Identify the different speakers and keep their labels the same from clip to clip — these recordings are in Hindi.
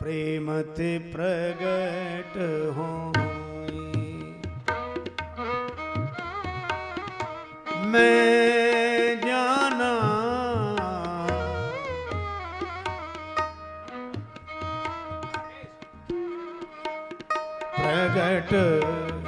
Speaker 1: प्रेमते प्रगट हो मैं जाना प्रगट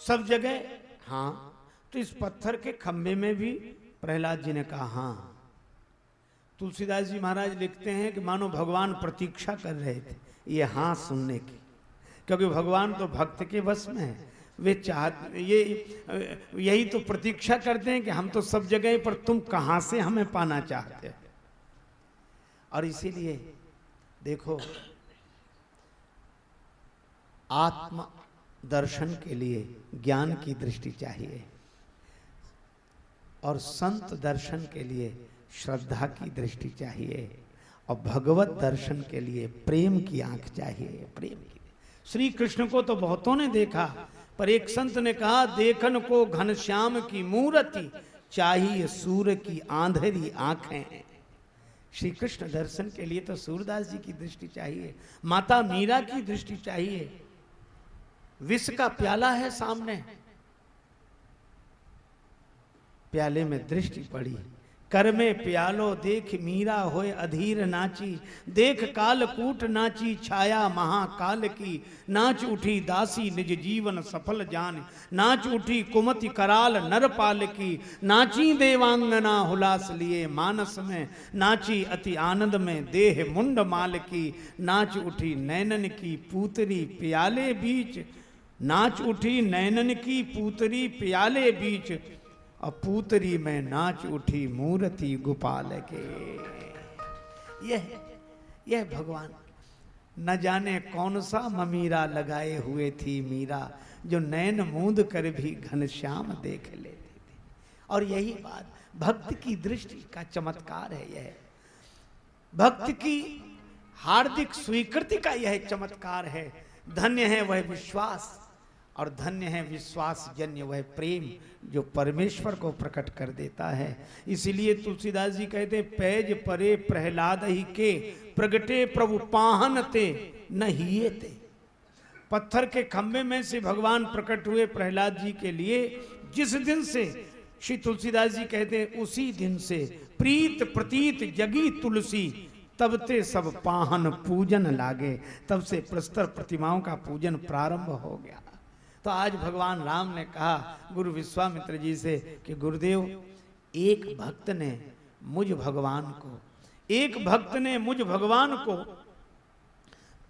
Speaker 1: सब जगह? हाँ। तो इस पत्थर के खंभे में भी प्रहलाद जी ने कहा हाँ। तुलसीदास जी महाराज लिखते हैं कि मानो भगवान प्रतीक्षा कर रहे थे, ये हाँ सुनने की। क्योंकि भगवान तो भक्त के वश में है। वे चाह ये, यही तो प्रतीक्षा करते हैं कि हम तो सब जगह पर तुम कहाँ से हमें पाना चाहते हो? और इसीलिए, देखो, आत्म दर्शन के लिए ज्ञान की दृष्टि चाहिए। और संत दर्शन के लिए श्रद्धा की दृष्टि चाहिए और भगवत दर्शन के लिए प्रेम की आँख चाहिए, प्रेम की। श्री कृष्ण को तो बहुतों ने देखा, पर एक संत ने कहा, देखन को घनश्याम की मूर्ति, चाहिए सूर्य की आंधेरी आँखें। श्री कृष्ण दर्शन के लिए तो सूरदास जी की दृष्टि चाहिए, माता मीरा की दृष्टि चाहिए। विष का प्याला है सामने। प्याले में दृष्टि पड़ी। कर में प्यालो देख मीरा होए अधीर नाची, देख काल कूट नाची, छाया महाकाल की। नाच उठी दासी निज जीवन सफल जान। नाच उठी कुमति कराल नरपाल की। नाची देवांगना हुलास लिए मानस में। नाची अति आनंद में देह मुंड माल की। नाच उठी नैनन की पूतरी प्याले बीच। नाच उठी नैनन की पूतरी प्याले बीच। और पूतरी में नाच उठी मूर्ति गोपाल के। यह यह भगवान। न जाने कौन सा ममीरा लगाए हुए थी मीरा, जो नैन मूंद कर भी घनश्याम देख लेती थी। और यही बात, भक्त की दृष्टि का चमत्कार है यह। भक्त की हार्दिक स्वीकृति का यह चमत्कार है। धन्य है वह विश्वास। और धन्य है विश्वास जन्य वह प्रेम जो परमेश्वर को प्रकट कर देता है। इसीलिए तुलसीदास जी कहते पैज परे प्रहलाद ही के, प्रगटे प्रभु पाहन ते न पत्थर के खंभे में से भगवान प्रकट हुए प्रहलाद जी के लिए, जिस दिन से श्री तुलसीदास जी कहते उसी दिन से प्रीत प्रतीत जगी तुलसी, तब ते सब पाहन पूजन लागे, तब से प्रस्तर प्रतिमाओं का पूजन प्रारंभ हो गया। तो आज भगवान राम ने कहा, गुरु विश्वामित्र जी से कि गुरुदेव, एक भक्त ने मुझ भगवान को, एक भक्त ने मुझ भगवान को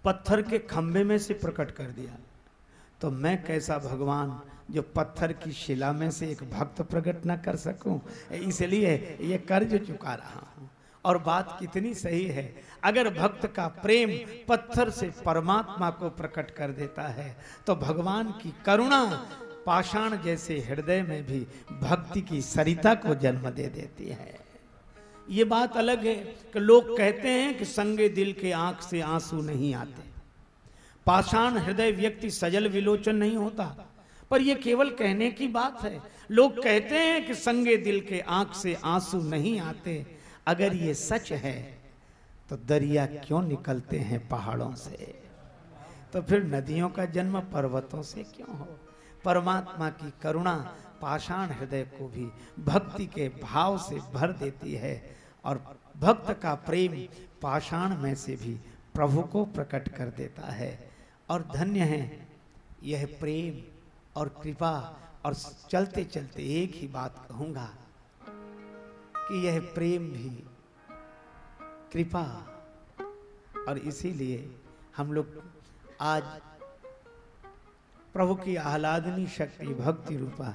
Speaker 1: पत्थर के खंभे में से प्रकट कर दिया। तो मैं कैसा भगवान जो पत्थर की शिला में से एक भक्त प्रकट न कर सकूँ? इसलिए ये कर्ज चुका रहा हूँ। और बात कितनी सही है। अगर भक्त का प्रेम पत्थर से परमात्मा को प्रकट कर देता है तो भगवान की करुणा पाषाण जैसे हृदय में भी भक्ति की सरिता को जन्म दे देती है। ये बात अलग है कि लोग कहते हैं कि संगे दिल के आँख से आँसू नहीं आते। पाषाण हृदय व्यक्ति सजल विलोचन नहीं होता, पर यह केवल कहने की बात है। लोग कहते हैं कि संगे दिल के आँख से आँसू नहीं आते अगर ये सच है तो दरिया क्यों निकलते हैं पहाड़ों से? तो फिर नदियों का जन्म पर्वतों से क्यों हो? परमात्मा की करुणा पाषाण हृदय को भी भक्ति के भाव से भर देती है और भक्त का प्रेम पाषाण में से भी प्रभु को प्रकट कर देता है। और धन्य है, यह प्रेम और कृपा और चलते चलते एक ही बात कहूँगा कि यह प्रेम भी कृपा और इसीलिए हम लोग आज प्रभु की आह्लादनी शक्ति भक्ति रूपा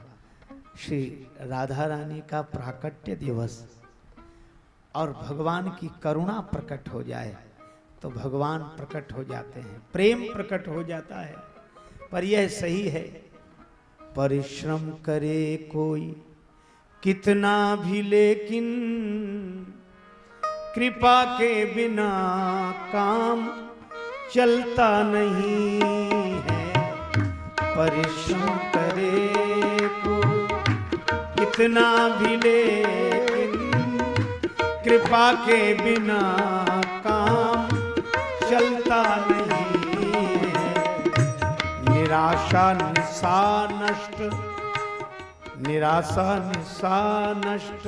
Speaker 1: श्री राधा रानी का प्राकट्य दिवस और भगवान की करुणा प्रकट हो जाए तो भगवान प्रकट हो जाते हैं। प्रेम प्रकट हो जाता है, पर यह सही है। परिश्रम करे कोई कितना भी लेकिन कृपा के बिना काम चलता नहीं है। परिश्रम करे को कितना भी लेकिन कृपा के बिना काम चलता नहीं है। निराशा, निशा, नष्ट निराशा निशा नष्ट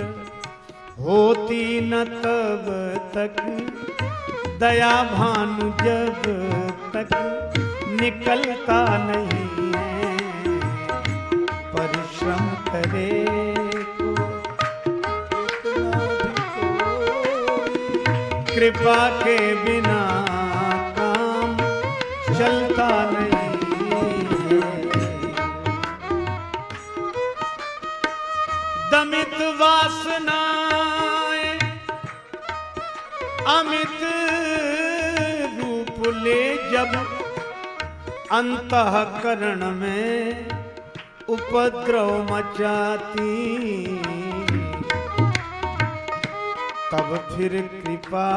Speaker 1: होती न तब तक। दया भानु जब तक निकलता नहीं है। परिश्रम करे कृपा के बिना काम चलता नहीं। वासनाएँ अमित रूप ले जब अंतकरण में उपद्रव मचाती। तब फिर कृपा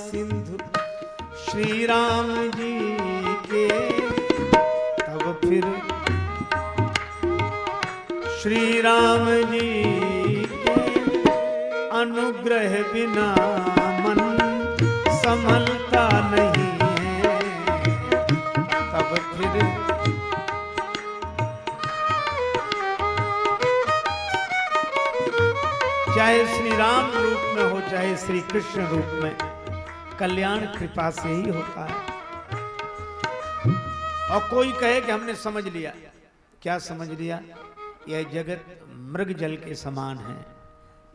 Speaker 1: सिंधु श्री राम जी के। तब फिर श्री राम जी अनुग्रह बिना मन संभलता नहीं है। तब फिर चाहे श्री राम रूप में हो, चाहे श्री कृष्ण रूप में, कल्याण कृपा से ही होता है। और कोई कहे कि हमने समझ लिया। क्या समझ लिया? यह जगत मृग जल के समान है।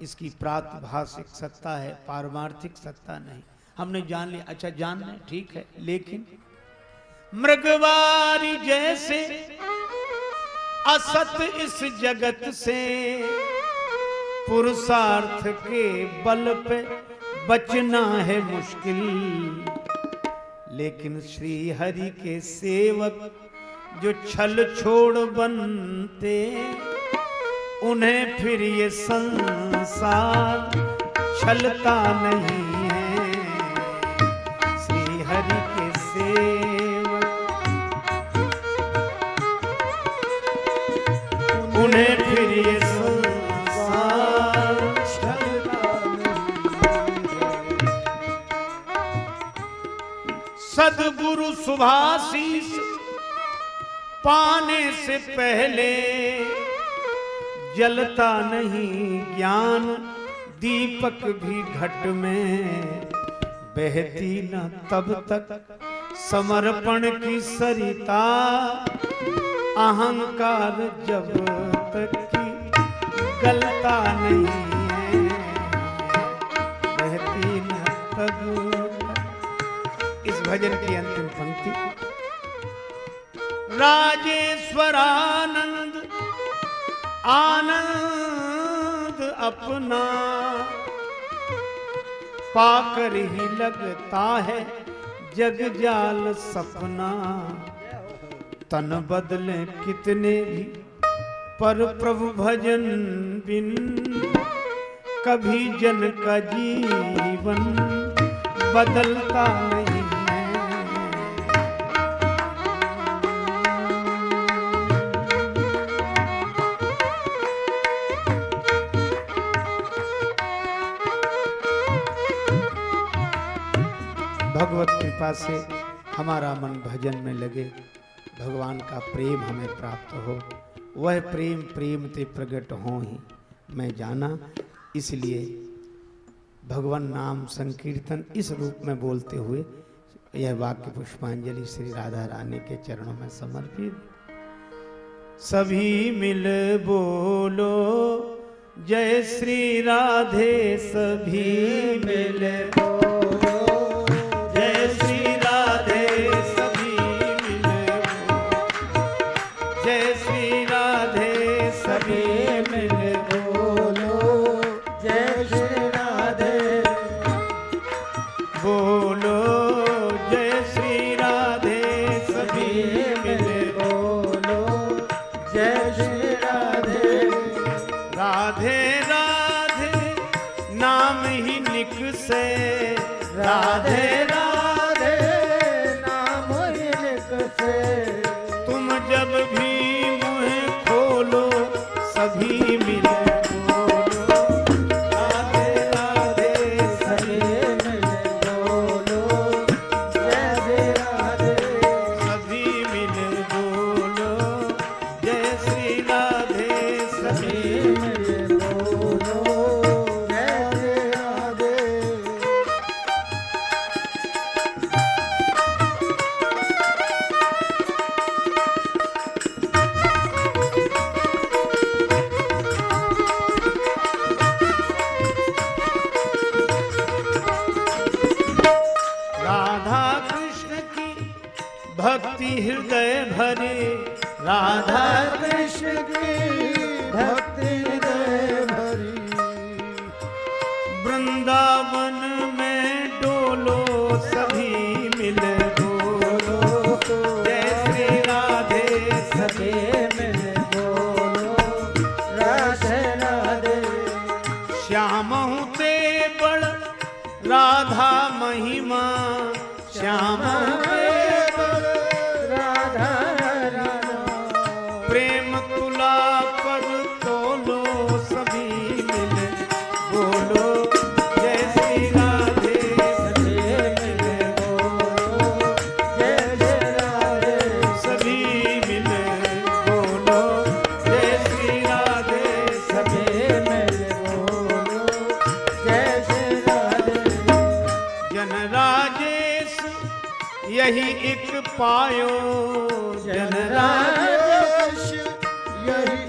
Speaker 1: इसकी प्रातभाषिक सत्ता है, पारमार्थिक सत्ता नहीं। हमने जान लिया। अच्छा जान लें, ठीक है, लेकिन मृगवारी जैसे असत इस जगत से पुरुषार्थ के बल पे बचना है मुश्किल। लेकिन श्री हरि के सेवक जो छल छोड़ बनते उन्हें फिर ये संसार छलता नहीं है। श्री हरि के सेवक। उन्हें फिर ये संसार छलता नहीं सदगुरु सुभाषीष पाने से पहले जलता नहीं ज्ञान, दीपक भी घट में बहती न तब तक। समर्पण की सरिता, अहंकार जब तक की गलता नहीं है, बहती न तब इस भजन की अंतिम पंक्ति। राजेश्वरानंद आनंद अपना। पाकर ही लगता है जग जाल सपना। तन बदले कितने भी, पर प्रभु भजन बिन कभी जन का जीवन बदलता है भगवत कृपा से हमारा मन भजन में लगे। भगवान का प्रेम हमें प्राप्त हो। वह प्रेम प्रेम ते प्रकट हो ही। मैं जाना, इसलिए भगवान नाम संकीर्तन इस रूप में बोलते हुए यह वाक्य पुष्पांजलि श्री राधा रानी के चरणों में समर्पित। सभी मिल बोलो, जय श्री राधे, सभी मिले
Speaker 2: बोलो
Speaker 1: सभी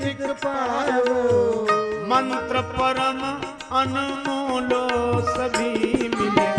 Speaker 1: एक पायो मंत्र परम अनमोलो सभी मिले।